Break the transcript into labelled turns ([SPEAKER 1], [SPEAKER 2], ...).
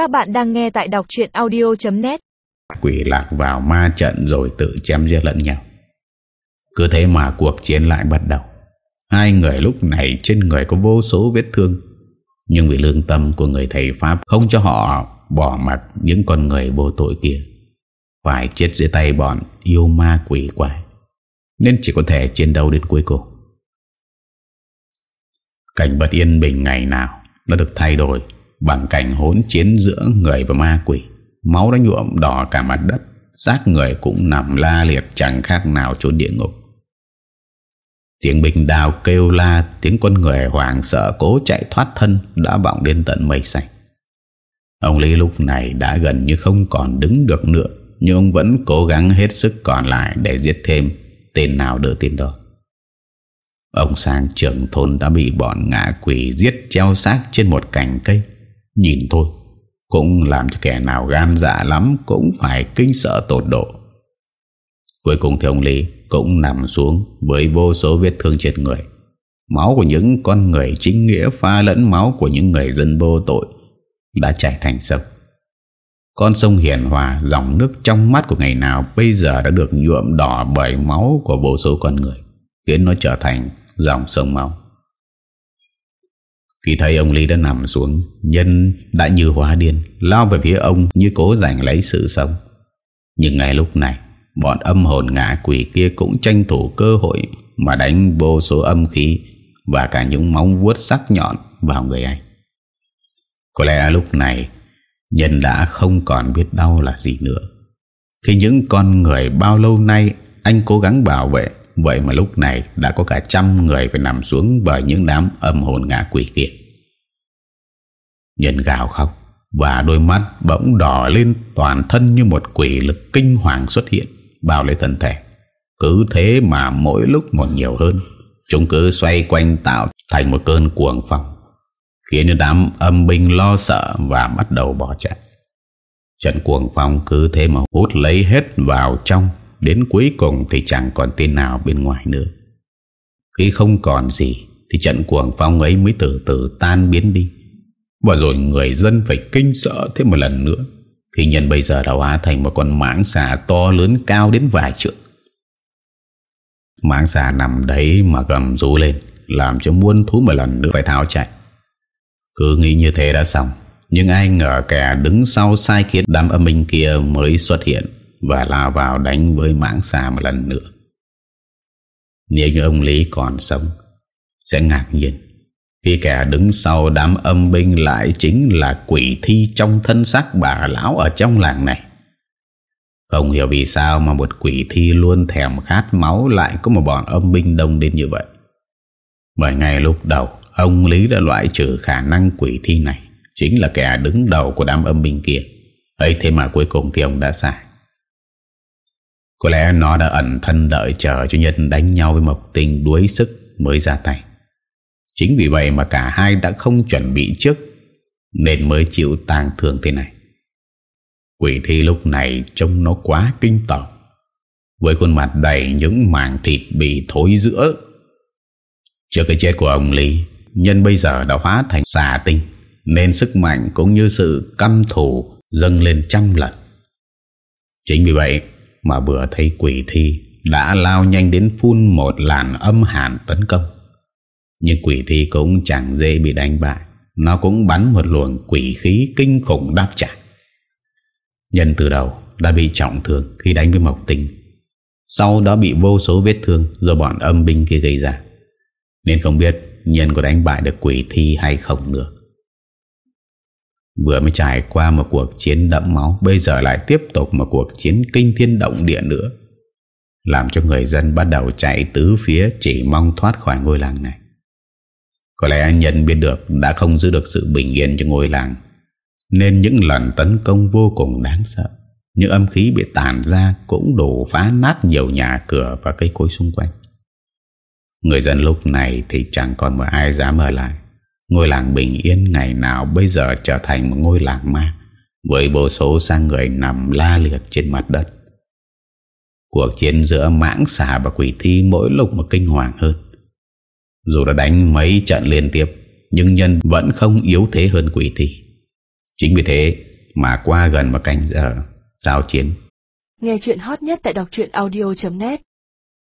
[SPEAKER 1] Các bạn đang nghe tại đọc chuyện audio.net
[SPEAKER 2] Quỷ lạc vào ma trận rồi tự chém giết lẫn nhau. Cứ thế mà cuộc chiến lại bắt đầu. Hai người lúc này trên người có vô số vết thương. Nhưng vì lương tâm của người thầy Pháp Không cho họ bỏ mặt những con người vô tội kia, Phải chết dưới tay bọn yêu ma quỷ quái. Nên chỉ có thể chiến đấu đến cuối cùng. Cảnh bất yên bình ngày nào Đã được thay đổi. Bằng cảnh hỗn chiến giữa người và ma quỷ. Máu đã nhuộm đỏ cả mặt đất, Xác người cũng nằm la liệt Chẳng khác nào chốn địa ngục. Tiếng bình đào kêu la, Tiếng con người hoảng sợ Cố chạy thoát thân Đã vọng đến tận mây xanh. Ông Lý lúc này đã gần như không còn đứng được nữa, Nhưng ông vẫn cố gắng hết sức còn lại Để giết thêm, tên nào đỡ tên đó. Ông sang trưởng thôn đã bị bọn ngã quỷ giết treo xác trên một cành cây. Nhìn thôi, Cũng làm cho kẻ nào gan dạ lắm Cũng phải kinh sợ tột độ. Cuối cùng thì ông Lý Cũng nằm xuống với vô số vết thương trên người. Máu của những con người chính nghĩa Pha lẫn máu của những người dân vô tội Đã chảy thành sông. Con sông Hiền Hòa, Dòng nước trong mắt của ngày nào Bây giờ đã được nhuộm đỏ bởi máu Của vô số con người, Khiến nó trở thành dòng sông máu khi thấy ông Lý đã nằm xuống, Nhân đã như hóa điên, Lao về phía ông như cố giành lấy sự sống. Nhưng ngay lúc này, Bọn âm hồn ngã quỷ kia cũng tranh thủ cơ hội Mà đánh vô số âm khí Và cả những móng vuốt sắc nhọn vào người anh. Có lẽ lúc này, Nhân đã không còn biết đau là gì nữa. Khi những con người bao lâu nay Anh cố gắng bảo vệ Vậy mà lúc này đã có cả trăm người phải nằm xuống bởi những đám âm hồn ngã quỷ kia. Nhân gào khóc và đôi mắt bỗng đỏ lên toàn thân như một quỷ lực kinh hoàng xuất hiện bao lấy thân thể. Cứ thế mà mỗi lúc một nhiều hơn, chúng cứ xoay quanh tạo thành một cơn cuồng phong, khiến những đám âm binh lo sợ và bắt đầu bỏ chạy. Trận cuồng phong cứ thế mà hút lấy hết vào trong Đến cuối cùng thì chẳng còn tên nào bên ngoài nữa. Khi không còn gì Thì trận cuồng phong ấy mới từ từ tan biến đi. Và rồi người dân phải kinh sợ thêm một lần nữa. Khi nhân bây giờ đã hóa thành một con mãng xà to lớn cao đến vài trượng. Mãng xà nằm đấy mà gầm rú lên, Làm cho muôn thú một lần nữa phải tháo chạy. Cứ nghĩ như thế đã xong, Nhưng ai ngờ kẻ đứng sau sai khiến đám âm minh kia mới xuất hiện và lao vào đánh với mãng xà một lần nữa. Nếu như ông Lý còn sống, sẽ ngạc nhiên. Khi kẻ đứng sau đám âm binh lại chính là quỷ thi trong thân xác bà lão ở trong làng này. Không hiểu vì sao mà một quỷ thi luôn thèm khát máu lại có một bọn âm binh đông đến như vậy. Bởi ngay lúc đầu, ông Lý đã loại trừ khả năng quỷ thi này, chính là kẻ đứng đầu của đám âm binh kia. ấy thế mà cuối cùng thì ông đã sai. Có lẽ nó đã ẩn thân đợi chờ cho nhân đánh nhau với Mộc Tinh đuối sức mới ra tay. Chính vì vậy mà cả hai đã không chuẩn bị trước nên mới chịu tàng thương thế này. Quỷ thi lúc này trông nó quá kinh tởm với khuôn mặt đầy những mảng thịt bị thối giữa. Trước cái chết của ông Lý, nhân bây giờ đã hóa thành xà tinh nên sức mạnh cũng như sự căm thù dâng lên trăm lần. Chính vì vậy mà vừa thấy quỷ thi đã lao nhanh đến phun một làn âm hàn tấn công. Nhưng quỷ thi cũng chẳng dễ bị đánh bại. Nó cũng bắn một luồng quỷ khí kinh khủng đáp trả. Nhân từ đầu đã bị trọng thương khi đánh với Mộc Tinh. Sau đó bị vô số vết thương do bọn âm binh kia gây ra. Nên không biết nhân có đánh bại được quỷ thi hay không nữa. Vừa mới trải qua một cuộc chiến đẫm máu, Bây giờ lại tiếp tục một cuộc chiến kinh thiên động địa nữa. Làm cho người dân bắt đầu chạy tứ phía, Chỉ mong thoát khỏi ngôi làng này. Có lẽ anh nhận biết được Đã không giữ được sự bình yên cho ngôi làng, Nên những lần tấn công vô cùng đáng sợ, Những âm khí bị tàn ra Cũng đổ phá nát nhiều nhà cửa Và cây cối xung quanh. Người dân lúc này thì chẳng còn một ai dám ở lại. Ngôi làng bình yên ngày nào bây giờ trở thành một ngôi làng ma với vô số sang người nằm la liệt trên mặt đất. Cuộc chiến giữa mãng xà và quỷ thi mỗi lúc một kinh hoàng hơn. Dù đã đánh mấy trận liên tiếp, nhưng nhân vẫn không yếu thế hơn quỷ thi. Chính vì thế, Mà qua gần một canh giờ Giao chiến
[SPEAKER 3] Nghe chuyện hot nhất tại đọc audio.net